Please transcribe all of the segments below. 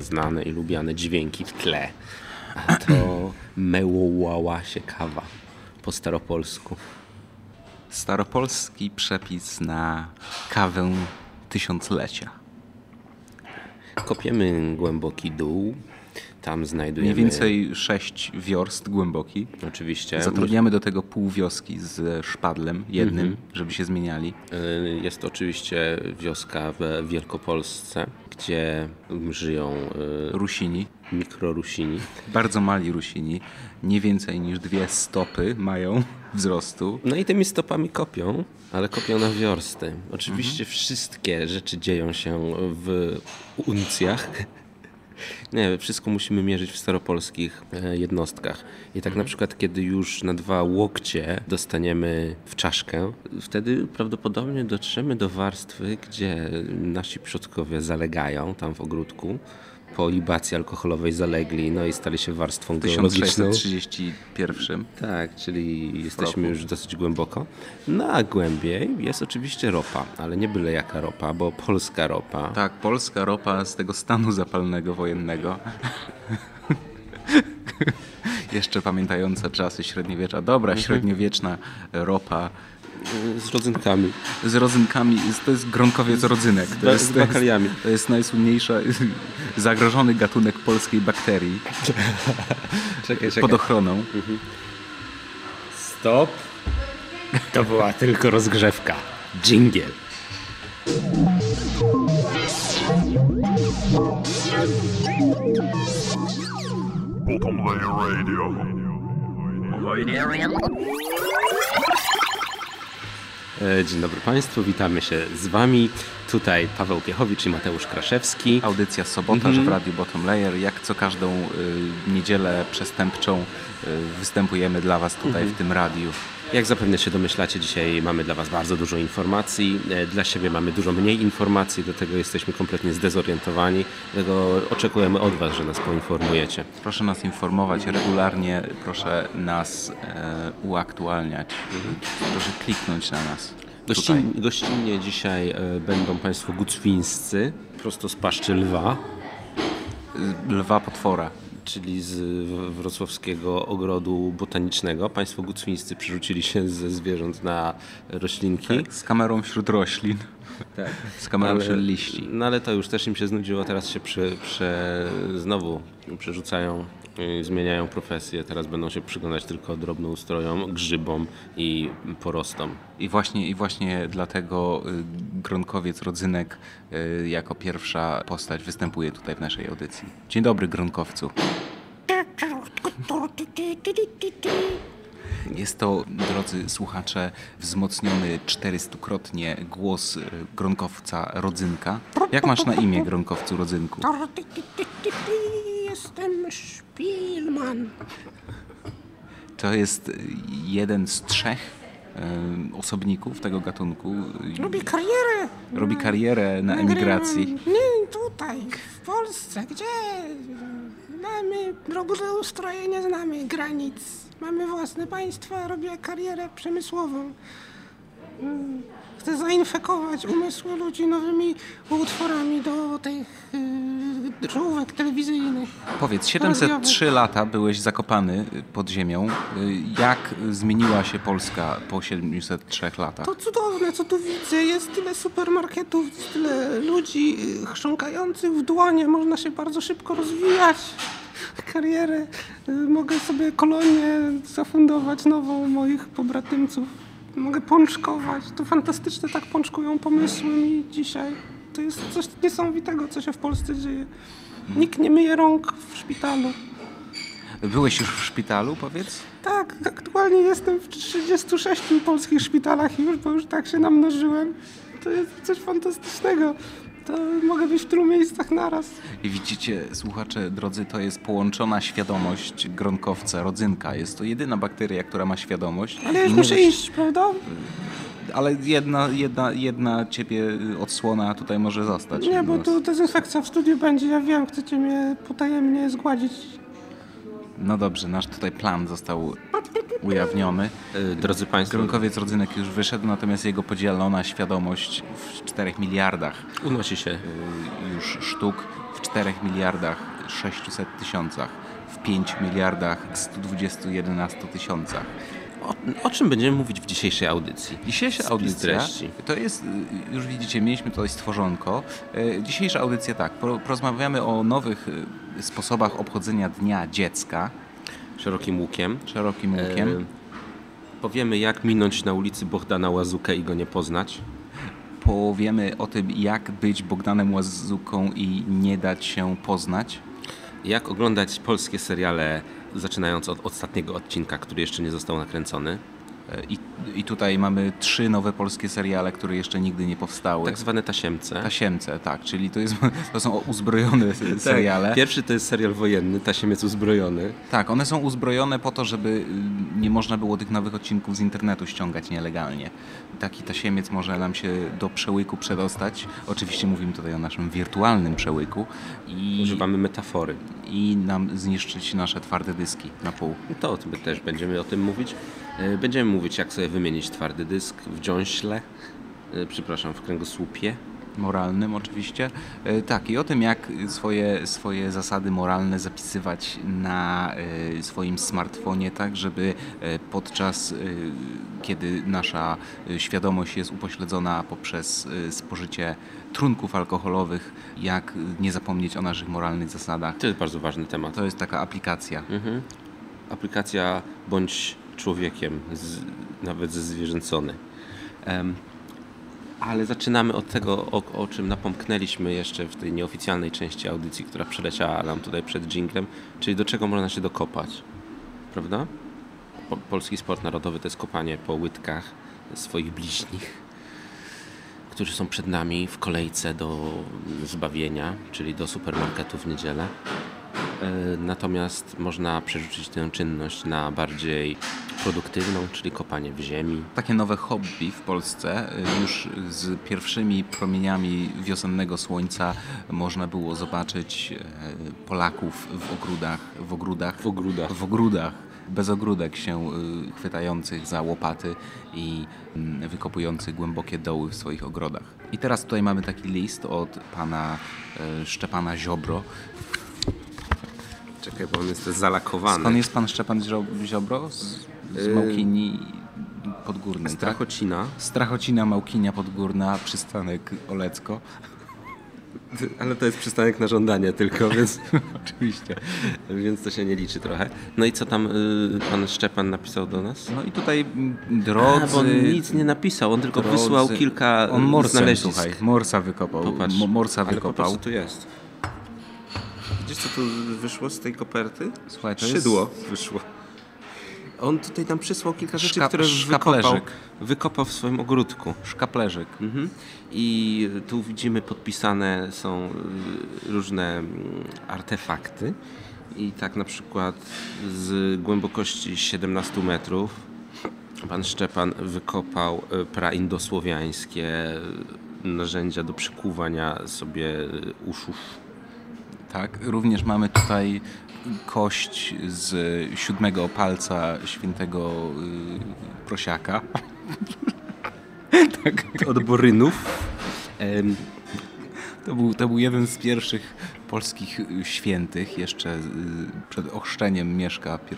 znane i lubiane dźwięki w tle. A to mełołała się kawa po staropolsku. Staropolski przepis na kawę tysiąclecia. Kopiemy głęboki dół. Tam znajdujemy... Mniej więcej 6 wiorst głęboki. Oczywiście. Zatrudniamy do tego pół wioski z szpadlem jednym, Mhm. żeby się zmieniali. Y, Jest to oczywiście wioska w Wielkopolsce, gdzie żyją y, Rusini, mikrorusini. bardzo mali Rusini, nie więcej niż dwie stopy mają wzrostu. No i tymi stopami kopią, ale kopią na wiorsty. Oczywiście wszystkie rzeczy dzieją się w uncjach. Nie, wszystko musimy mierzyć w staropolskich e, jednostkach. I tak na przykład, kiedy już na dwa łokcie dostaniemy w czaszkę, wtedy prawdopodobnie dotrzemy do warstwy, gdzie nasi przodkowie zalegają tam w ogródku. Po libacji alkoholowej zalegli, no i stali się warstwą W geologiczną. 1631. Tak, czyli jesteśmy już dosyć głęboko. No a głębiej jest oczywiście ropa, ale nie byle jaka ropa, bo polska ropa. Tak, polska ropa z tego stanu zapalnego wojennego. Jeszcze pamiętająca czasy średniowiecza. Dobra, Mhm. średniowieczna ropa Z rodzynkami. z rodzynkami. To jest gronkowiec rodzynek. To jest, z to jest, bakaliami. to jest najsłynniejsza zagrożony gatunek polskiej bakterii Czekaj, pod ochroną. Stop. To była tylko rozgrzewka. Dżingiel. Bottom Layer Radio. E, Dzień dobry Państwu, witamy się z Wami. Tutaj Paweł Piechowicz i Mateusz Kraszewski. Audycja Sobotarz w Radiu Bottom Layer. Jak co każdą y, niedzielę przestępczą y, występujemy dla Was tutaj w tym radiu. Jak zapewne się domyślacie, dzisiaj mamy dla Was bardzo dużo informacji. E, Dla siebie mamy dużo mniej informacji, do tego jesteśmy kompletnie zdezorientowani. Dlatego oczekujemy od Was, że nas poinformujecie. Proszę nas informować regularnie, proszę nas e, uaktualniać. Proszę kliknąć na nas. Gościn, gościnnie dzisiaj e, będą Państwo gucwińscy, prosto z paszczy lwa, Lwa potwora. Czyli z wrocławskiego ogrodu botanicznego. Państwo gucwińscy przerzucili się ze zwierząt na roślinki. Z kamerą wśród roślin. Tak. Z kamerą wśród liści. No ale to już też im się znudziło, teraz się prze, prze, znowu przerzucają, zmieniają profesję, teraz będą się przyglądać tylko drobnoustrojom, grzybom i porostom. I właśnie, I właśnie dlatego y, Gronkowiec Rodzynek y, jako pierwsza postać występuje tutaj w naszej audycji. Dzień dobry Gronkowcu. Jest to, drodzy słuchacze, wzmocniony 400-krotnie głos y, Gronkowca Rodzynka. Jak masz na imię Gronkowcu Rodzynku? Jestem Szpilman. To jest y, jeden z trzech y, osobników tego gatunku. Y, Robię karierę. Robi karierę na emigracji. Nie tutaj, w Polsce, gdzie mamy robotę ustroje, nie znamy granic. Mamy własne państwa, robię karierę przemysłową. Mm, Chcę zainfekować umysły ludzi nowymi utworami do tych yy, żółwek telewizyjnych. Powiedz, 703 lata byłeś zakopany pod ziemią. Jak zmieniła się Polska po 703 latach? To cudowne, co tu widzę. Jest tyle supermarketów, tyle ludzi chrząkających w dłonie. Można się bardzo szybko rozwijać. Karierę. Y, Mogę sobie kolonię zafundować nową moich pobratymców. Mogę pączkować. To fantastyczne, tak pączkują pomysły mi dzisiaj. To jest coś niesamowitego, co się w Polsce dzieje. Nikt nie myje rąk w szpitalu. Byłeś już w szpitalu, powiedz? Tak, aktualnie jestem w 36 polskich szpitalach już, bo już tak się namnożyłem. To jest coś fantastycznego. To mogę być w tylu miejscach naraz. I widzicie, słuchacze drodzy, to jest połączona świadomość gronkowca, rodzynka. Jest to jedyna bakteria, która ma świadomość. Ale już I nie muszę iść, prawda? Ale jedna, jedna, jedna ciebie odsłona tutaj może zostać. Nie, bo tu dezynfekcja w studiu będzie. Ja wiem, chcecie mnie potajemnie zgładzić. No dobrze, nasz tutaj plan został ujawniony. E, Drodzy Państwo, Gronkowiec rodzynek już wyszedł, natomiast jego podzielona świadomość w 4 miliardach unosi się. y, już sztuk, w 4 miliardach 600 tysiącach, w 5 miliardach 121 tysiącach. O, o czym będziemy mówić w dzisiejszej audycji? Dzisiejsza Spis audycja treści. to jest, y, już widzicie, mieliśmy tutaj stworzonko. Y, Dzisiejsza audycja tak, po- porozmawiamy o nowych y, sposobach obchodzenia Dnia Dziecka Szerokim łukiem. szerokim łukiem. E, powiemy, jak minąć na ulicy Bohdana Łazukę i go nie poznać. Powiemy o tym, jak być Bogdanem Łazuką i nie dać się poznać. Jak oglądać polskie seriale, zaczynając od ostatniego odcinka, który jeszcze nie został nakręcony. I, I tutaj mamy trzy nowe polskie seriale, które jeszcze nigdy nie powstały. Tak zwane tasiemce. Tasiemce, tak, czyli to, jest, to są uzbrojone seriale. Tak. Pierwszy to jest serial wojenny, Tasiemiec uzbrojony. Tak, one są uzbrojone po to, żeby y, nie można było tych nowych odcinków z internetu ściągać nielegalnie. Taki tasiemiec może nam się do przełyku przedostać. Oczywiście mówimy tutaj o naszym wirtualnym przełyku i, Używamy metafory. i nam zniszczyć nasze twarde dyski na pół. To my też będziemy o tym mówić. E, Będziemy mówić, jak sobie wymienić twardy dysk w dziąśle, e, przepraszam, w kręgosłupie. Moralnym oczywiście. E, Tak, i o tym, jak swoje, swoje zasady moralne zapisywać na swoim smartfonie, tak, żeby podczas, kiedy nasza świadomość jest upośledzona poprzez spożycie trunków alkoholowych, jak nie zapomnieć o naszych moralnych zasadach. To jest bardzo ważny temat. To jest taka aplikacja. Mhm. Aplikacja bądź człowiekiem, z, nawet zwierzęcony. Em, ale zaczynamy od tego, o, o czym napomknęliśmy jeszcze w tej nieoficjalnej części audycji, która przeleciała nam tutaj przed dżinglem, czyli do czego można się dokopać. Prawda? Po, polski sport narodowy to jest kopanie po łydkach swoich bliźnich, którzy są przed nami w kolejce do zbawienia, czyli do supermarketu w niedzielę. E, Natomiast można przerzucić tę czynność na bardziej produktywną, czyli kopanie w ziemi. Takie nowe hobby w Polsce. y, Już z pierwszymi promieniami wiosennego słońca można było zobaczyć e, Polaków w ogródach, w ogródach, W ogródach. w ogródach bez ogródek się chwytających za łopaty i wykopujących głębokie doły w swoich ogrodach. I teraz tutaj mamy taki list od pana e, Szczepana Ziobro. Czekaj, bo on jest zalakowany. Skąd jest pan Szczepan Zio- Ziobro? Z, z Y, Małkini Podgórnej, tak? Strachocina. Strachocina, Małkinia Podgórna, przystanek Olecko. Ale to jest przystanek na żądanie tylko, więc, Oczywiście. więc to się nie liczy trochę. No i co tam y, pan Szczepan napisał do nas? No i tutaj mm, A, drodzy... bo on nic nie napisał, on tylko drodzy- wysłał kilka On znalezisk. słuchaj, morsa wykopał. Popatrz, Mo- Morsa ale wykopał. popatrz, co tu jest. Co tu wyszło z tej koperty? Słuchaj, to jest- Szydło wyszło. On tutaj nam przysłał kilka rzeczy, Szka- które wykopał, wykopał w swoim ogródku. Szkaplerzyk. Mhm. I tu widzimy podpisane są y, różne mm, artefakty. I tak na przykład z głębokości 17 metrów pan Szczepan wykopał y, praindosłowiańskie narzędzia do przykuwania sobie y, uszów. Tak, również mamy tutaj kość z siódmego palca świętego y, prosiaka. tak. Od borynów. To był, to był jeden z pierwszych polskich y, świętych, jeszcze y, przed ochrzczeniem Mieszka I.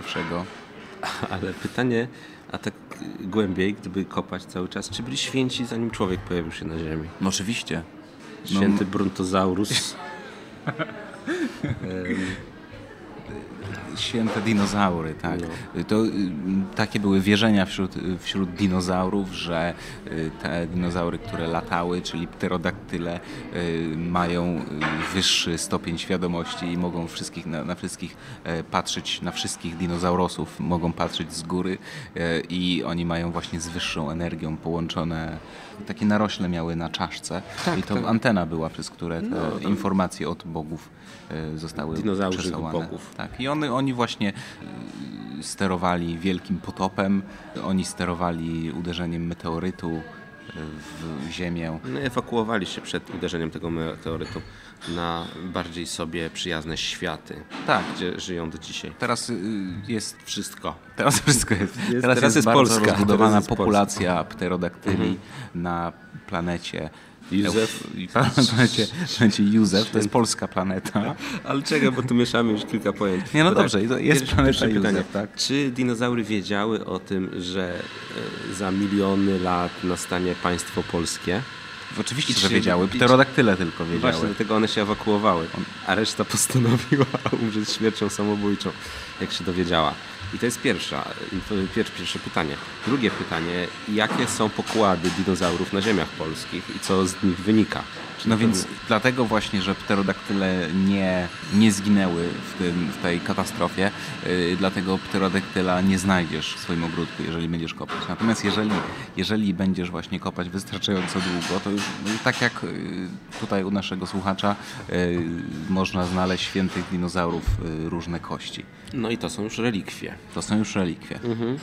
Ale pytanie, a tak głębiej, gdyby kopać cały czas, czy byli święci zanim człowiek pojawił się na ziemi? No oczywiście. No, Święty Brontosaurus. Święte dinozaury, tak. To y, takie były wierzenia wśród, wśród dinozaurów, że y, te dinozaury, które latały, czyli pterodaktyle, y, mają wyższy stopień świadomości i mogą wszystkich, na, na wszystkich e, patrzeć, na wszystkich dinozaurosów mogą patrzeć z góry e, i oni mają właśnie z wyższą energią połączone, takie narośle miały na czaszce i to tak. antena była, przez które te informacje od bogów e, zostały Dinozaurzych przesyłane. bogów. Tak, i one, oni właśnie y, sterowali wielkim potopem, oni sterowali uderzeniem meteorytu w ziemię. No, ewakuowali się przed uderzeniem tego meteorytu na bardziej sobie przyjazne światy, Tak. gdzie żyją do dzisiaj. Teraz y, jest Wszystko. Teraz wszystko jest. teraz, teraz jest, jest bardzo Polska. rozbudowana Teraz jest populacja pterodaktyli na planecie. Józef. Planecie, planecie Józef, to jest polska planeta. Ale czekaj, bo tu mieszamy już kilka pojęć. Nie, no Bo dobrze, jest pierwsze- planeta pierwsze Józef, pytanie. tak? Czy dinozaury wiedziały o tym, że e, za miliony lat nastanie państwo polskie? Oczywiście, I że wiedziały. Pterodaktyle tylko Właśnie, wiedziały. dlatego one się ewakuowały, a reszta postanowiła umrzeć śmiercią samobójczą, jak się dowiedziała. I to jest pierwsza, pier, pierwsze pytanie. Drugie pytanie, jakie są pokłady dinozaurów na ziemiach polskich i co z nich wynika? Czy No więc dlatego właśnie, że pterodaktyle nie, nie zginęły w, tym, w tej katastrofie, yy, dlatego pterodaktyla nie znajdziesz w swoim ogródku, jeżeli będziesz kopać. Natomiast jeżeli, jeżeli będziesz właśnie kopać wystarczająco długo, to już no, tak jak yy, tutaj u naszego słuchacza yy, można znaleźć świętych dinozaurów yy, różne kości. No i to są już relikwie. To są już relikwie. Mhm.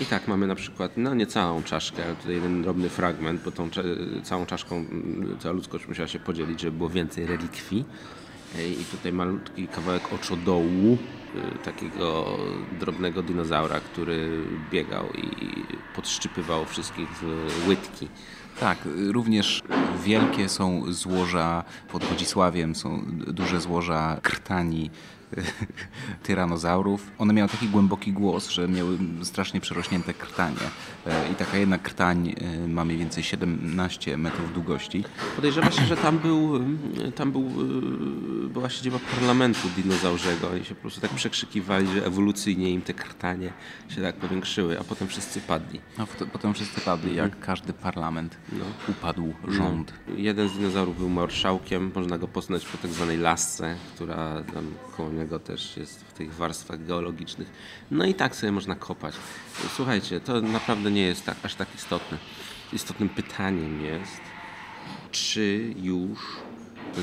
I tak mamy na przykład, no nie całą czaszkę, ale tutaj jeden drobny fragment, bo tą całą czaszką mm, cała ludzkość musiała się podzielić, żeby było więcej relikwii. I tutaj malutki kawałek oczodołu y, takiego drobnego dinozaura, który biegał i podszczypywał wszystkich w łydki. Tak, również wielkie są złoża pod Wodzisławiem, są duże złoża krtani tyranozaurów. One miały taki głęboki głos, że miały strasznie przerośnięte krtanie. E, I taka jedna krtań y, ma mniej więcej 17 metrów długości. Podejrzewa się, że tam był, y, tam był, była siedziba parlamentu dinozaurzego i się po prostu tak przekrzykiwali, że ewolucyjnie im te krtanie się tak powiększyły, a potem wszyscy padli. No, potem wszyscy padli, jak każdy parlament. No. Upadł rząd. Jeden z dinozaurów był marszałkiem, można go poznać po tak zwanej lasce, która tam koło niego też jest w tych warstwach geologicznych. No i tak sobie można kopać. Słuchajcie, to naprawdę nie jest tak, aż tak istotne. Istotnym pytaniem jest, czy już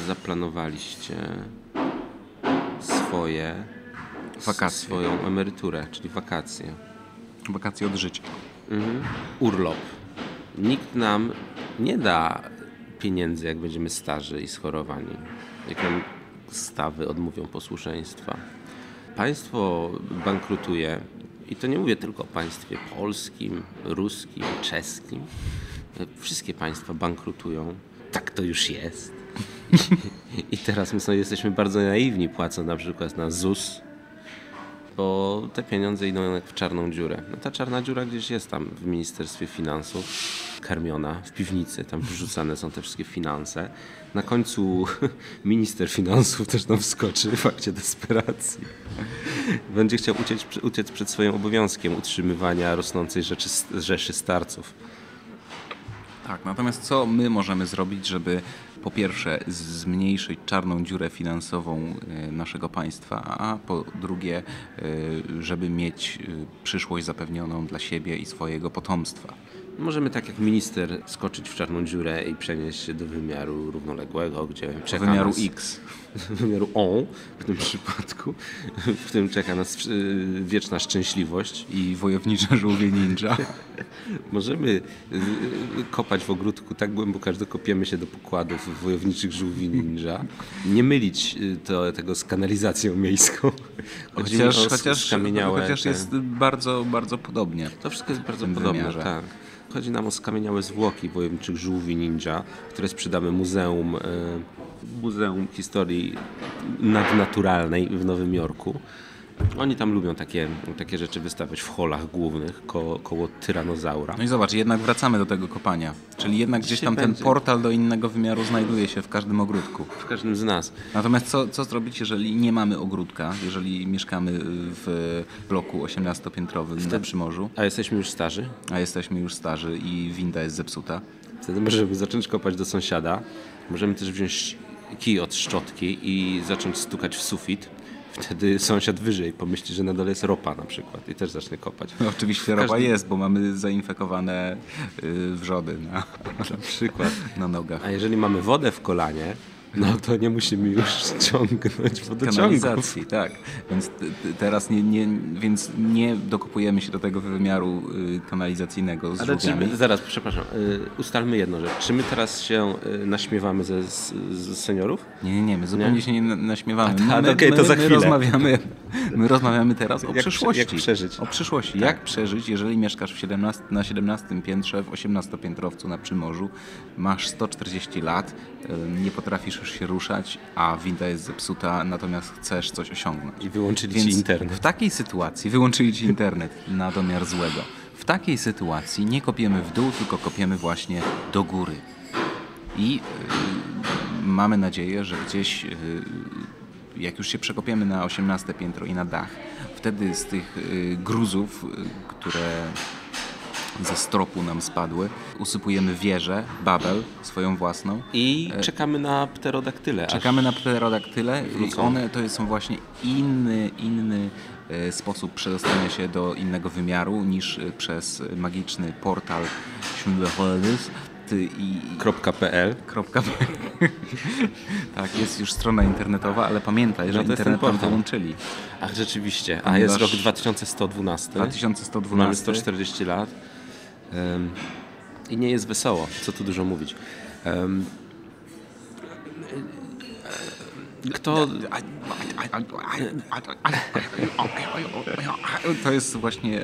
zaplanowaliście swoje Wakacje. swoją emeryturę, czyli wakacje. Wakacje od życia. Mhm. Urlop. Nikt nam nie da pieniędzy, jak będziemy starzy i schorowani. Jak nam stawy odmówią posłuszeństwa. Państwo bankrutuje i to nie mówię tylko o państwie polskim, ruskim, czeskim. Wszystkie państwa bankrutują. Tak to już jest. I teraz my sobie jesteśmy bardzo naiwni, płacąc na przykład na ZUS, bo te pieniądze idą jak w czarną dziurę. No ta czarna dziura gdzieś jest tam w Ministerstwie Finansów, karmiona w piwnicy, tam wrzucane są te wszystkie finanse. Na końcu minister finansów też nam wskoczy w akcie desperacji. Będzie chciał uciec, uciec przed swoim obowiązkiem utrzymywania rosnącej rzeczy, rzeszy starców. Tak, natomiast co my możemy zrobić, żeby po pierwsze zmniejszyć czarną dziurę finansową y, naszego państwa, a po drugie, y, żeby mieć y, przyszłość zapewnioną dla siebie i swojego potomstwa. Możemy tak jak minister skoczyć w czarną dziurę i przenieść się do wymiaru równoległego, gdzie czeka wymiaru nas... X. wymiaru on w tym przypadku, w którym czeka nas y, wieczna szczęśliwość. I wojownicze żółwie ninja. Możemy y, kopać w ogródku tak głęboko, aż dokopiemy się do pokładów wojowniczych żółwi ninja. Nie mylić y, to, tego z kanalizacją miejską. Chociaż, chociaż, skamieniałe chociaż te- jest bardzo, bardzo podobnie. To wszystko jest bardzo tym podobne, wymiarze. tak. Chodzi nam o skamieniałe zwłoki wojowniczych żółwi ninja, które sprzedamy muzeum, e, Muzeum Historii Nadnaturalnej w Nowym Jorku. Oni tam lubią takie, takie rzeczy wystawiać w holach głównych ko, koło tyranozaura. No i zobacz, jednak wracamy do tego kopania. Czyli jednak gdzieś tam ten portal do innego wymiaru znajduje się w każdym ogródku. W każdym z nas. Natomiast co, co zrobić, jeżeli nie mamy ogródka, jeżeli mieszkamy w bloku 18-piętrowym na Przymorzu, A jesteśmy już starzy? a jesteśmy już starzy i winda jest zepsuta? Wtedy możemy zacząć kopać do sąsiada. Możemy też wziąć kij od szczotki i zacząć stukać w sufit. Wtedy sąsiad wyżej pomyśli, że na dole jest ropa na przykład i też zacznie kopać. No, oczywiście ropa każdym- jest, bo mamy zainfekowane y, wrzody na, Na przykład. na nogach. A jeżeli mamy wodę w kolanie, no to nie musimy już ciągnąć kanalizacji, tak. Więc teraz nie, nie, więc nie dokopujemy się do tego wymiaru y, kanalizacyjnego z Ale czy zaraz, przepraszam, y, ustalmy jedną rzecz. Czy my teraz się y, naśmiewamy ze, z, z seniorów? Nie, nie, nie, my zupełnie Nie? się nie na- naśmiewamy. A, ta- my, okej, to my, za my chwilę. rozmawiamy, my rozmawiamy teraz o Jak przyszłości. jak przeżyć. O przyszłości. Jak przeżyć, jeżeli mieszkasz w 17, na 17 piętrze, w 18-piętrowcu na Przymorzu, masz 140 lat, nie potrafisz się ruszać, a winda jest zepsuta, natomiast chcesz coś osiągnąć. I wyłączyli Więc ci internet. W takiej sytuacji wyłączyli ci internet na domiar złego. W takiej sytuacji nie kopiemy w dół, tylko kopiemy właśnie do góry. I y, mamy nadzieję, że gdzieś, y, jak już się przekopiemy na 18 piętro i na dach, wtedy z tych y, gruzów, które ze stropu nam spadły, usypujemy wieżę, Babel, swoją własną. I czekamy na pterodaktyle. Czekamy na pterodaktyle i wrócą. one to są właśnie inny, inny e, sposób przedostania się do innego wymiaru niż e, przez magiczny portal Schindler's i .pl tak, jest już strona internetowa, ale pamiętaj, że No internet tam wyłączyli. Ach, rzeczywiście. A jest rok 2112. 2112. Mamy 140 lat. I nie jest wesoło, co tu dużo mówić. Kto... To jest właśnie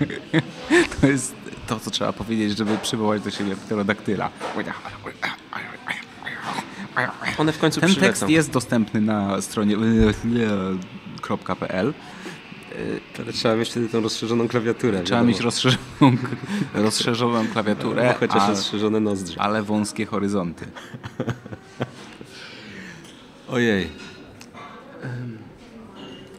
to jest to, co trzeba powiedzieć, żeby przywołać do siebie pterodaktyla. One w końcu Ten przylecą. tekst jest dostępny na stronie .pl. Ale trzeba mieć wtedy tą rozszerzoną klawiaturę. Trzeba wiadomo. mieć rozszerzoną, rozszerzoną klawiaturę, No, chociaż a, rozszerzone nozdrza. ale wąskie horyzonty. Ojej.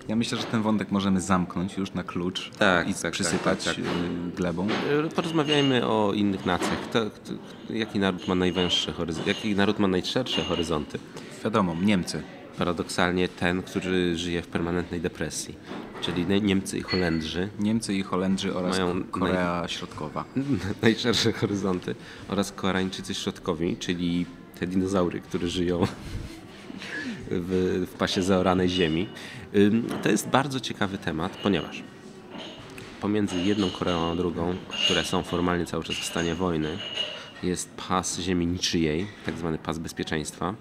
Ja myślę, że ten wątek możemy zamknąć już na klucz Tak, i tak, przysypać tak, tak, y, glebą. E, Porozmawiajmy o innych nacjach. Kto, kto, jaki naród ma najwęższe horyzonty? Jaki naród ma najszersze horyzonty? Wiadomo, Niemcy. Paradoksalnie ten, który żyje w permanentnej depresji. Czyli Nie- Niemcy i Holendrzy Niemcy i Holendrzy oraz Mają Korea Środkowa. najszersze horyzonty oraz Koreańczycy środkowi, czyli te dinozaury, które żyją w, w pasie zaoranej ziemi. To jest bardzo ciekawy temat, ponieważ pomiędzy jedną Koreą a drugą, które są formalnie cały czas w stanie wojny, jest pas ziemi niczyjej, tak zwany pas bezpieczeństwa.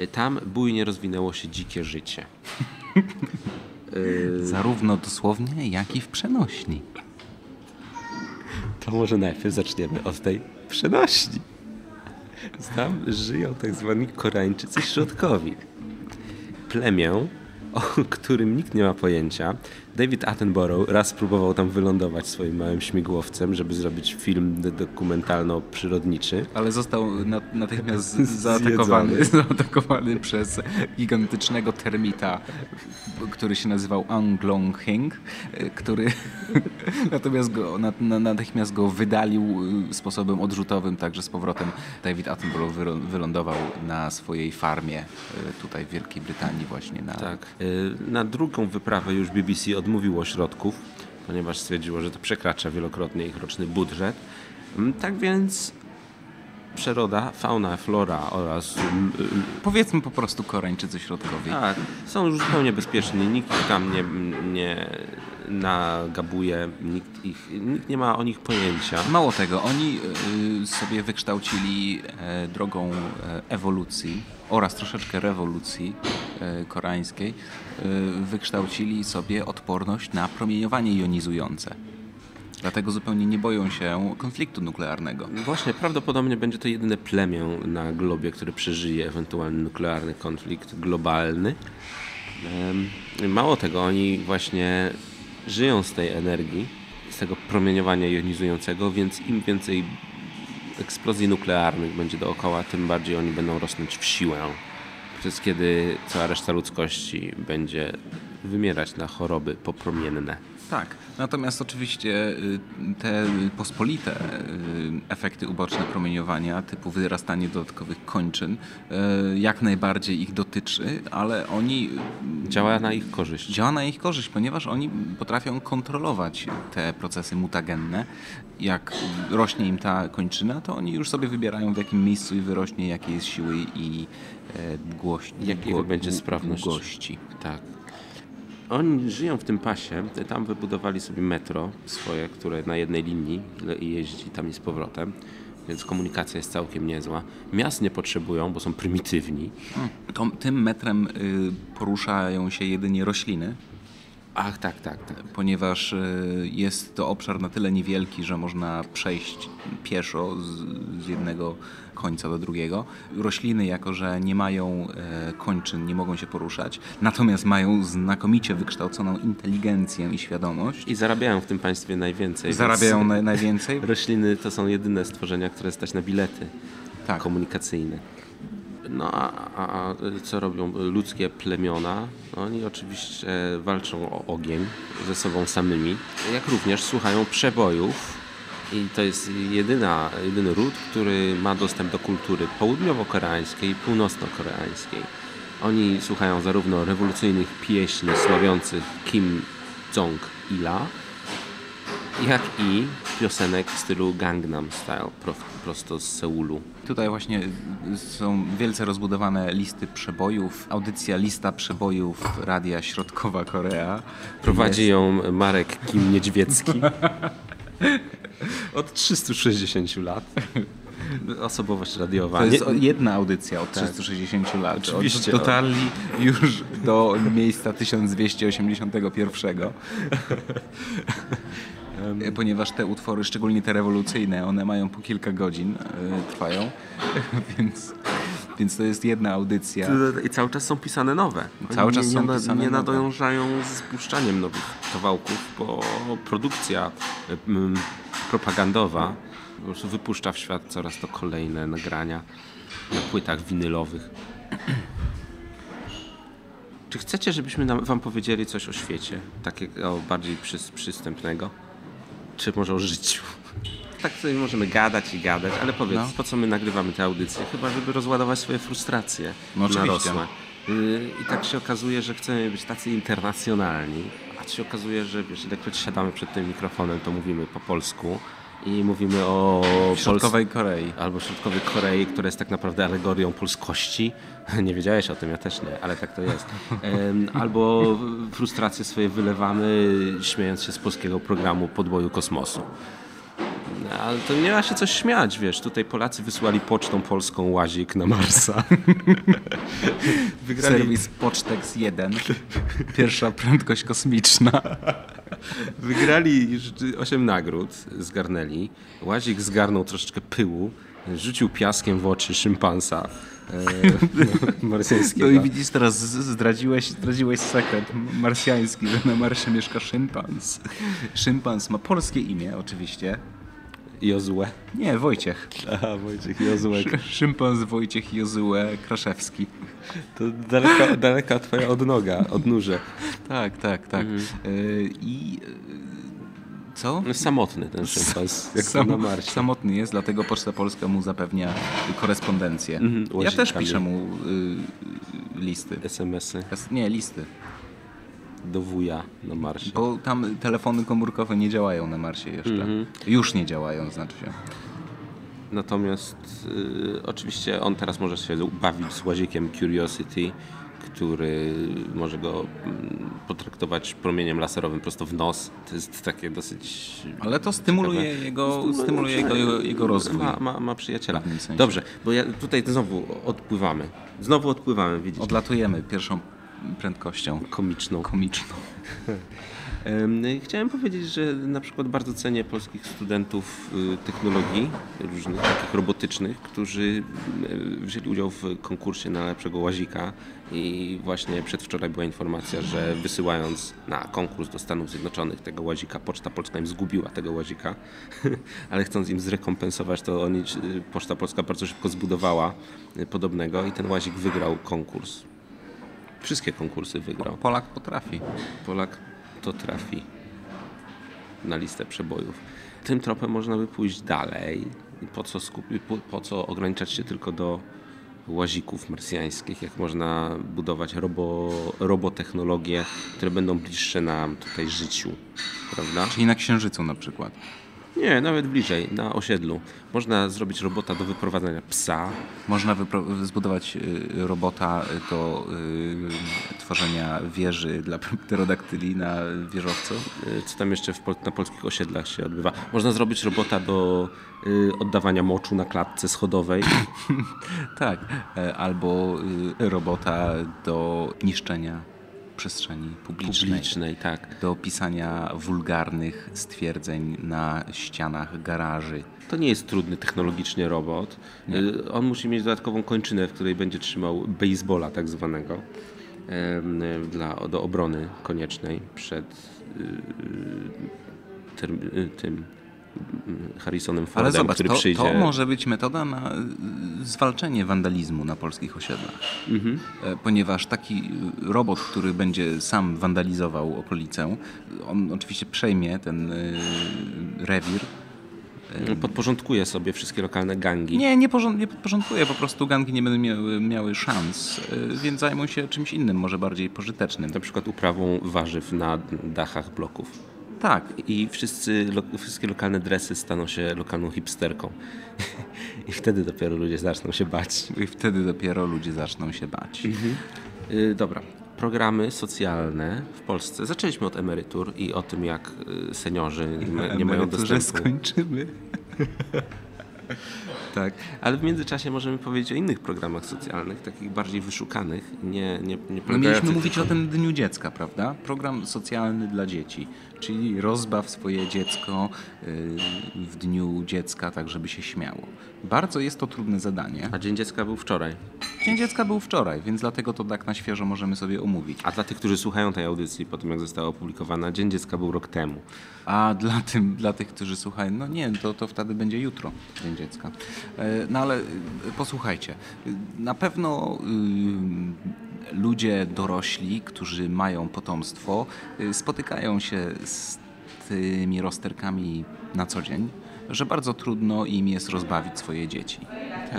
Y, Tam bujnie rozwinęło się dzikie życie. Zarówno dosłownie, jak i w przenośni. To może najpierw zaczniemy od tej przenośni. Tam żyją tak zwani Koreańczycy środkowi. Plemię, o którym nikt nie ma pojęcia. David Attenborough raz próbował tam wylądować swoim małym śmigłowcem, żeby zrobić film do- dokumentalno-przyrodniczy. Ale został na, natychmiast zaatakowany, zaatakowany przez gigantycznego termita, który się nazywał Anglong Hing, który natomiast go, na, na, natychmiast go wydalił y, sposobem odrzutowym, także z powrotem David Attenborough wylądował na swojej farmie y, tutaj w Wielkiej Brytanii właśnie. Na, Tak. Y, Na drugą wyprawę już BBC odmówiło środków, ponieważ stwierdziło, że to przekracza wielokrotnie ich roczny budżet. Mm, Tak więc przyroda, fauna, flora oraz mm, Powiedzmy po prostu Koreańczycy Środkowi. Tak, są już zupełnie bezpieczni, nikt ich tam nie, nie nagabuje, nikt, ich, nikt nie ma o nich pojęcia. Mało tego, oni y, sobie wykształcili e, drogą e, ewolucji oraz troszeczkę rewolucji koreańskiej, y, wykształcili sobie odporność na promieniowanie jonizujące. Dlatego zupełnie nie boją się konfliktu nuklearnego. Właśnie, prawdopodobnie będzie to jedyne plemię na globie, które przeżyje ewentualny nuklearny konflikt globalny. Mało tego, oni właśnie żyją z tej energii, z tego promieniowania jonizującego, więc im więcej eksplozji nuklearnych będzie dookoła, tym bardziej oni będą rosnąć w siłę. Przez kiedy cała reszta ludzkości będzie wymierać na choroby popromienne. Tak, natomiast oczywiście y, te pospolite y, efekty uboczne promieniowania, typu wyrastanie dodatkowych kończyn, y, jak najbardziej ich dotyczy, ale oni Działa na ich korzyść. działa na ich korzyść, ponieważ oni potrafią kontrolować te procesy mutagenne. Jak rośnie im ta kończyna, to oni już sobie wybierają w jakim miejscu i wyrośnie, jakiej jest siły i e, długości. Jakiego długo- będzie sprawność. Długości. Tak. Oni żyją w tym pasie, tam wybudowali sobie metro swoje, które na jednej linii jeździ tam i z powrotem, więc komunikacja jest całkiem niezła. Miast nie potrzebują, bo są prymitywni. To, tym metrem y, poruszają się jedynie rośliny, Ach, tak, tak, tak. ponieważ y, jest to obszar na tyle niewielki, że można przejść pieszo z, z jednego końca do drugiego. Rośliny, jako że nie mają e, kończyn, nie mogą się poruszać, natomiast mają znakomicie wykształconą inteligencję i świadomość. I zarabiają w tym państwie najwięcej. Zarabiają na, najwięcej. Rośliny to są jedyne stworzenia, które stać na bilety Tak. komunikacyjne. No a, a, co robią ludzkie plemiona? Oni oczywiście walczą o ogień ze sobą samymi, jak również słuchają przebojów. I to jest jedyna, jedyny ród, który ma dostęp do kultury południowo-koreańskiej i północno-koreańskiej. Oni słuchają zarówno rewolucyjnych pieśni sławiących Kim Jong-ila, jak i piosenek w stylu Gangnam Style, pro, prosto z Seulu. Tutaj właśnie są wielce rozbudowane listy przebojów. Audycja Lista Przebojów Radia Środkowa Korea. Prowadzi ją Marek Kim Niedźwiecki. Od 360 lat. Osobowość radiowa. To jest jedna audycja od 360 lat. Oczywiście. Dotarli już do miejsca 1281. Ponieważ te utwory, szczególnie te rewolucyjne, one mają po kilka godzin, e, trwają, więc, więc to jest jedna audycja. I cały czas są pisane nowe. Cały czas nie, są nie, pisane nie nowe. nadążają z spuszczaniem nowych kawałków, bo produkcja mm, propagandowa wypuszcza w świat coraz to kolejne nagrania na płytach winylowych. Czy chcecie, żebyśmy nam, wam powiedzieli coś o świecie? Takiego bardziej przys, przystępnego? Czy może o życiu? Tak sobie możemy gadać i gadać, ale powiedz, No. po co my nagrywamy te audycje? Chyba, żeby rozładować swoje frustracje No narosłe. Yy, I tak się okazuje, że chcemy być tacy internacjonalni, a się okazuje, że wiesz, ilekroć siadamy przed tym mikrofonem, to mówimy po polsku i mówimy o Środkowej Korei. albo środkowej Korei, która jest tak naprawdę alegorią polskości. Nie wiedziałeś o tym, ja też nie, ale tak to jest. Albo frustracje swoje wylewamy, śmiejąc się z polskiego programu podboju kosmosu. Ale to nie ma się coś śmiać, wiesz. Tutaj Polacy wysłali pocztą polską łazik na Marsa. Wygrali, Serwis Pocztex 1. Pierwsza prędkość kosmiczna. wygrali już 8 nagród, zgarnęli. Łazik zgarnął troszeczkę pyłu, rzucił piaskiem w oczy szympansa e, No marsjańskiego. i widzisz, teraz zdradziłeś, zdradziłeś sekret marsjański, że na Marsie mieszka szympans. Szympans ma polskie imię oczywiście. Jozue. Nie, Wojciech. Aha, Wojciech Jozułek. Szy- Szympans Wojciech Jozue Kraszewski. To daleka, daleka twoja odnoga, odnóże. Tak, tak, tak. Mhm. Y, I y, co? Samotny ten szympans, jak Sam- na Marsie. Samotny jest, dlatego Poczta Polska mu zapewnia korespondencję. Mhm, ja też piszę mu y, listy. SMS-y Nie, listy. Do wuja na Marsie. Bo tam telefony komórkowe nie działają na Marsie jeszcze. Mhm. Już nie działają, znaczy się. Natomiast y, oczywiście on teraz może się bawić z łazikiem Curiosity, który może go mm, potraktować promieniem laserowym prosto w nos. To jest takie dosyć... Ale to stymuluje ciekawe. jego, stymuluje jego, jego, jego rozwój. Ma, ma, ma przyjaciela. Dobrze, bo ja tutaj znowu odpływamy. Znowu odpływamy, widzicie. Odlatujemy pierwszą prędkością komiczną. komiczną. Em, Chciałem powiedzieć, że na przykład bardzo cenię polskich studentów y, technologii różnych, takich robotycznych, którzy wzięli udział w konkursie na lepszego łazika i właśnie przedwczoraj była informacja, że wysyłając na konkurs do Stanów Zjednoczonych tego łazika, Poczta Polska im zgubiła tego łazika, ale chcąc im zrekompensować, to oni, y, Poczta Polska bardzo szybko zbudowała y, podobnego i ten łazik wygrał konkurs. Wszystkie konkursy wygrał. Polak potrafi. Polak to trafi. na listę przebojów. Tym tropem można by pójść dalej. Po co, skupi, po, po co ograniczać się tylko do łazików marsjańskich, jak można budować robo, robotechnologie, które będą bliższe nam tutaj życiu, prawda? Czyli na Księżycu na przykład. Nie, nawet bliżej, na osiedlu. Można zrobić robota do wyprowadzania psa, Można zbudować y, robota do y, tworzenia wieży dla pterodaktyli na wieżowcu. y, co tam jeszcze pol- na polskich osiedlach się odbywa. Można zrobić robota do y, oddawania moczu na klatce schodowej. Tak, e, albo y, robota do niszczenia przestrzeni publicznej. publicznej, tak. Do pisania wulgarnych stwierdzeń na ścianach garaży. To nie jest trudny technologicznie robot. Y, On musi mieć dodatkową kończynę, w której będzie trzymał baseballa tak zwanego dla, do obrony koniecznej przed y, tym, y, tym Harrisonem Fordem, Ale zobacz, który to, przyjdzie. to może być metoda na y, zwalczenie wandalizmu na polskich osiedlach. E, Ponieważ taki y, robot, który będzie sam wandalizował okolicę, on oczywiście przejmie ten y, rewir. Podporządkuje sobie wszystkie lokalne gangi. Nie, nie, porząd, nie podporządkuje, po prostu gangi nie będą miały, miały szans, więc zajmą się czymś innym, może bardziej pożytecznym. Na przykład uprawą warzyw na dachach bloków. Tak, I wszyscy, lo, wszystkie lokalne dresy staną się lokalną hipsterką. I wtedy dopiero ludzie zaczną się bać. i wtedy dopiero ludzie zaczną się bać. Y, dobra. Programy socjalne w Polsce. Zaczęliśmy od emerytur i o tym, jak y, seniorzy nie, nie mają dostępu. skończymy. Tak, ale w międzyczasie możemy powiedzieć o innych programach socjalnych, takich bardziej wyszukanych, nie, nie, nie No, mieliśmy mówić o tym Dniu Dziecka, prawda? Program socjalny dla dzieci, czyli rozbaw swoje dziecko y, w Dniu Dziecka, tak żeby się śmiało. Bardzo jest to trudne zadanie. A Dzień Dziecka był wczoraj. Dzień Dziecka był wczoraj, więc dlatego to tak na świeżo możemy sobie omówić. A dla tych, którzy słuchają tej audycji po tym, jak została opublikowana, Dzień Dziecka był rok temu. A dla, tym, dla tych, którzy słuchają, no nie, to, to wtedy będzie jutro Dzień Dziecka. E, No ale y, posłuchajcie, na pewno y, ludzie dorośli, którzy mają potomstwo, y, spotykają się z tymi rozterkami na co dzień, że bardzo trudno im jest rozbawić swoje dzieci.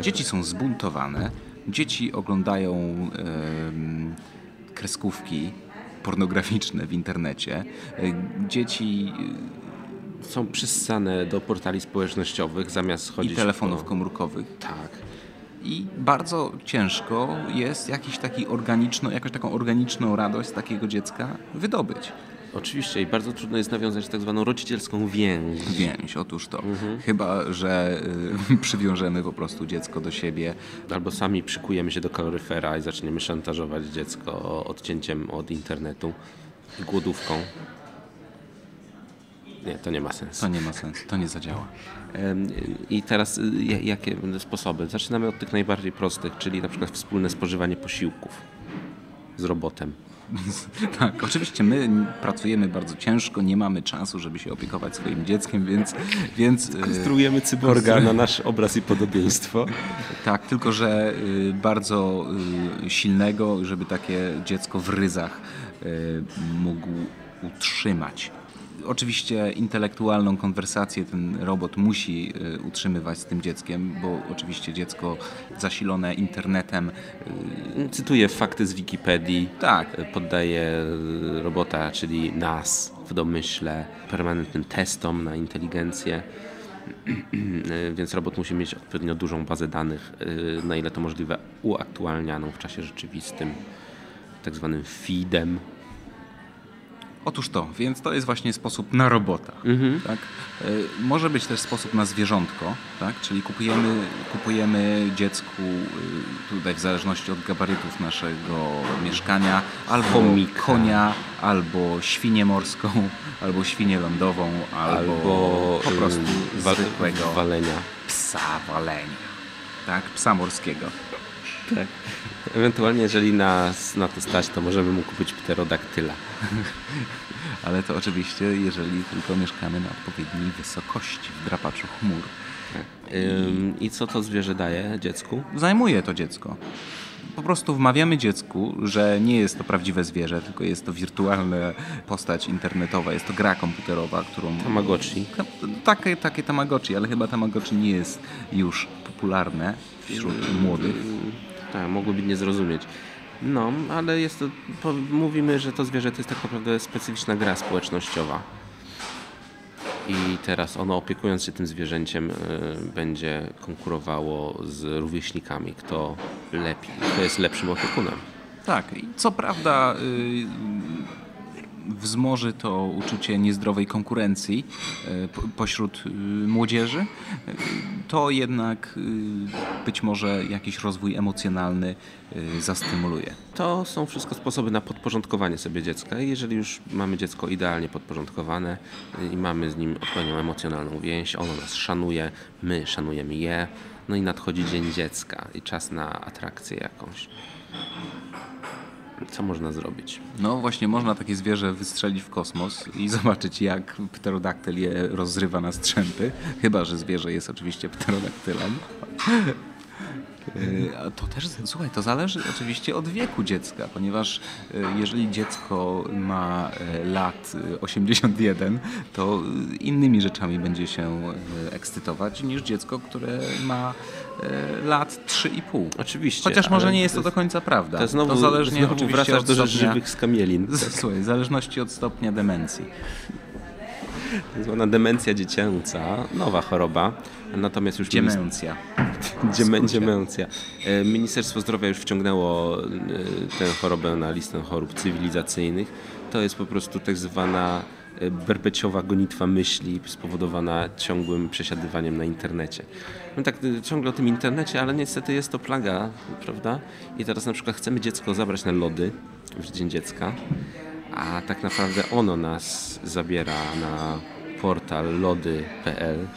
Dzieci są zbuntowane, dzieci oglądają em, kreskówki pornograficzne w internecie. Y, Dzieci Są przyssane do portali społecznościowych zamiast i chodzić telefonów po... komórkowych. Tak. I bardzo ciężko jest jakiś taki organiczno, jakąś taką organiczną radość z takiego dziecka wydobyć. Oczywiście i bardzo trudno jest nawiązać tak zwaną rodzicielską więź. Więź, otóż to. Chyba, że y, przywiążemy po prostu dziecko do siebie. Albo sami przykujemy się do kaloryfera i zaczniemy szantażować dziecko odcięciem od internetu i głodówką. Nie, to nie ma sensu. To nie ma sensu, to nie zadziała. I teraz y, ja- jakie sposoby? Zaczynamy od tych najbardziej prostych, czyli na przykład wspólne spożywanie posiłków z robotem. Tak, oczywiście my pracujemy bardzo ciężko, nie mamy czasu, żeby się opiekować swoim dzieckiem, więc... więc y, Konstruujemy cyborga na nasz obraz i podobieństwo. Tak, tylko że y, bardzo y, silnego, żeby takie dziecko w ryzach y, mógł utrzymać. Oczywiście intelektualną konwersację ten robot musi y, utrzymywać z tym dzieckiem, bo oczywiście dziecko zasilone internetem Cytuję fakty z Wikipedii. Tak. Y, robota, czyli nas w domyśle, permanentnym testom na inteligencję. Y, Więc robot musi mieć odpowiednio dużą bazę danych, y, na ile to możliwe, uaktualnianą w czasie rzeczywistym, tak zwanym feedem. Otóż to, więc to jest właśnie sposób na robota. Tak? Y, Może być też sposób na zwierzątko, tak? czyli kupujemy, kupujemy dziecku y, tutaj w zależności od gabarytów naszego mieszkania albo konia, albo świnię morską, albo świnię lądową, albo, Albo po prostu y, wa- zwykłego walenia. psa walenia. Tak, psa morskiego. Tak. Ewentualnie, jeżeli nas na to stać, to możemy mu kupić pterodaktyla. Ale to oczywiście, jeżeli tylko mieszkamy na odpowiedniej wysokości w drapaczu chmur. Ym, I co to zwierzę daje dziecku? Zajmuje to dziecko. po prostu wmawiamy dziecku, że nie jest to prawdziwe zwierzę, tylko jest to wirtualna postać internetowa, jest to gra komputerowa, którą... Tamagotchi. Takie, takie Tamagotchi, ale chyba Tamagotchi nie jest już popularne wśród młodych. Tak, mogłyby nie zrozumieć. No, ale jest to, po, mówimy, że to zwierzę to jest tak naprawdę specyficzna gra społecznościowa. I teraz ono opiekując się tym zwierzęciem y, będzie konkurowało z rówieśnikami, kto lepiej, kto jest lepszym opiekunem. Tak, i co prawda y, wzmoży to uczucie niezdrowej konkurencji po- pośród y, młodzieży, y, to jednak być może jakiś rozwój emocjonalny zastymuluje. To są wszystko sposoby na podporządkowanie sobie dziecka. Jeżeli już mamy dziecko idealnie podporządkowane i mamy z nim odpowiednią emocjonalną więź, ono nas szanuje, my szanujemy je, no i nadchodzi dzień dziecka i czas na atrakcję jakąś. Co można zrobić? No właśnie można takie zwierzę wystrzelić w kosmos i zobaczyć jak pterodaktyl je rozrywa na strzępy, chyba że zwierzę jest oczywiście pterodaktylem. A To też, słuchaj, to zależy oczywiście od wieku dziecka, ponieważ yy, jeżeli dziecko ma yy, lat yy, 81, to innymi rzeczami będzie się ekscytować niż dziecko, które ma lat 3,5. Oczywiście. Chociaż może nie jest to do końca prawda. To znowu, zależnie znowu oczywiście wracasz od do stopnia- żywych skamielin. z- Słuchaj, w zależności od stopnia demencji. Tak zwana demencja dziecięca, nowa choroba. Natomiast już minis- Demencja. Dzieme- Demencja. E, Ministerstwo Zdrowia już wciągnęło e, tę chorobę na listę chorób cywilizacyjnych. To jest po prostu tak zwana e, berbeciowa gonitwa myśli spowodowana ciągłym przesiadywaniem na internecie. No tak ciągle o tym internecie, ale niestety jest to plaga, prawda? I teraz na przykład chcemy dziecko zabrać na lody w Dzień Dziecka, a tak naprawdę ono nas zabiera na portal lody.pl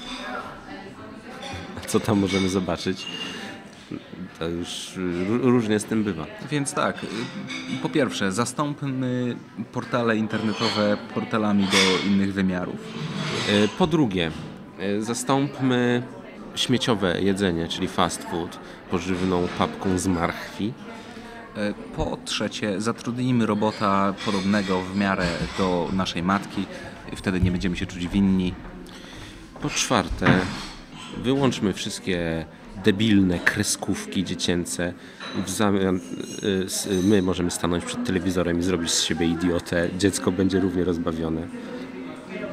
a co tam możemy zobaczyć? To już ró- różnie z tym bywa. Więc tak, po pierwsze, zastąpmy portale internetowe portalami do innych wymiarów. E, Po drugie, e, zastąpmy śmieciowe jedzenie, czyli fast food, pożywną papką z marchwi. E, Po trzecie, zatrudnijmy robota podobnego w miarę do naszej matki. Wtedy nie będziemy się czuć winni. Po czwarte, wyłączmy wszystkie debilne kreskówki dziecięce. W zamian y, my możemy stanąć przed telewizorem i zrobić z siebie idiotę. Dziecko będzie równie rozbawione.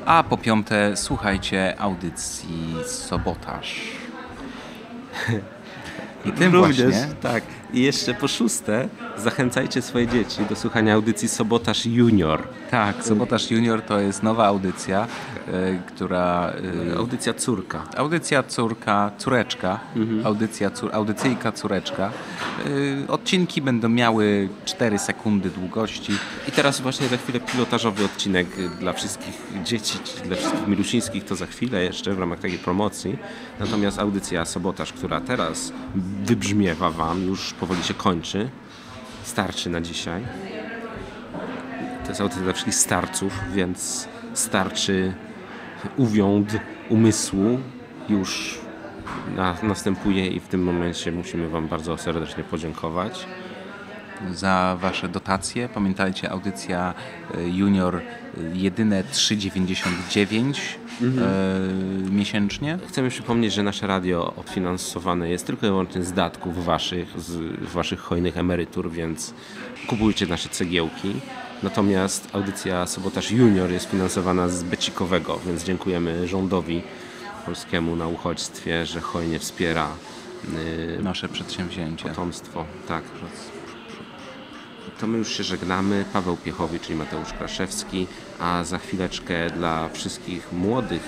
A po piąte, słuchajcie audycji Sobotaż. I tym właśnie Tak. I jeszcze po szóste, zachęcajcie swoje dzieci do słuchania audycji Sobotaż Junior. Tak, Sobotaż Junior to jest nowa audycja, e, która... e, Audycja córka. Audycja córka, córeczka, audycja cór, audycyjka córeczka. E, Odcinki będą miały 4 sekundy długości. I teraz właśnie za chwilę pilotażowy odcinek dla wszystkich dzieci, dla wszystkich milusińskich, to za chwilę jeszcze w ramach takiej promocji. Natomiast audycja Sobotaż, która teraz wybrzmiewa Wam, już powoli się kończy. Starczy na dzisiaj. To jest audycja dla wszystkich starców, więc starczy uwiąd umysłu już na, następuje i w tym momencie musimy Wam bardzo serdecznie podziękować. za Wasze dotacje. Pamiętajcie, audycja e, junior e, jedyne 3,99 e, miesięcznie. Chcemy przypomnieć, że nasze radio odfinansowane jest tylko i wyłącznie z datków waszych, z waszych hojnych emerytur, więc kupujcie nasze cegiełki. Natomiast audycja Sobotaż Junior jest finansowana z becikowego, więc dziękujemy rządowi polskiemu na uchodźstwie, że hojnie wspiera yy, Nasze przedsięwzięcie. potomstwo. Tak. To my już się żegnamy. Paweł Piechowicz i Mateusz Kraszewski, a za chwileczkę dla wszystkich młodych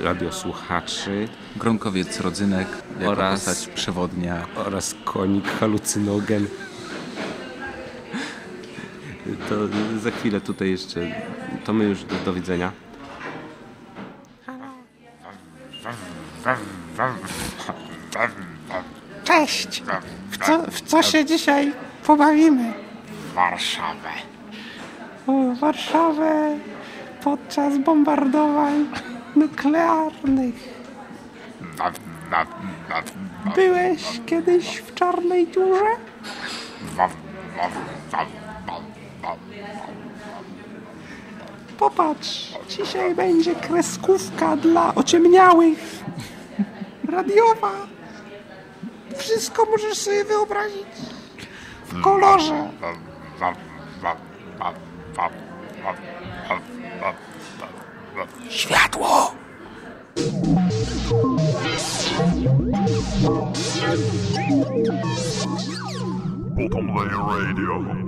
y, radiosłuchaczy Gronkowiec Rodzynek Oraz- przewodnia. oraz konik halucynogen. To za chwilę tutaj jeszcze, to my już do, do widzenia. Cześć! W co, w co się dzisiaj pobawimy? Warszawę. O, Warszawę podczas bombardowań nuklearnych. Byłeś kiedyś w czarnej dziurze? Popatrz, dzisiaj będzie kreskówka dla ociemniałych. Radiowa. Wszystko możesz sobie wyobrazić w kolorze. Światło! Bottom Layer Radio.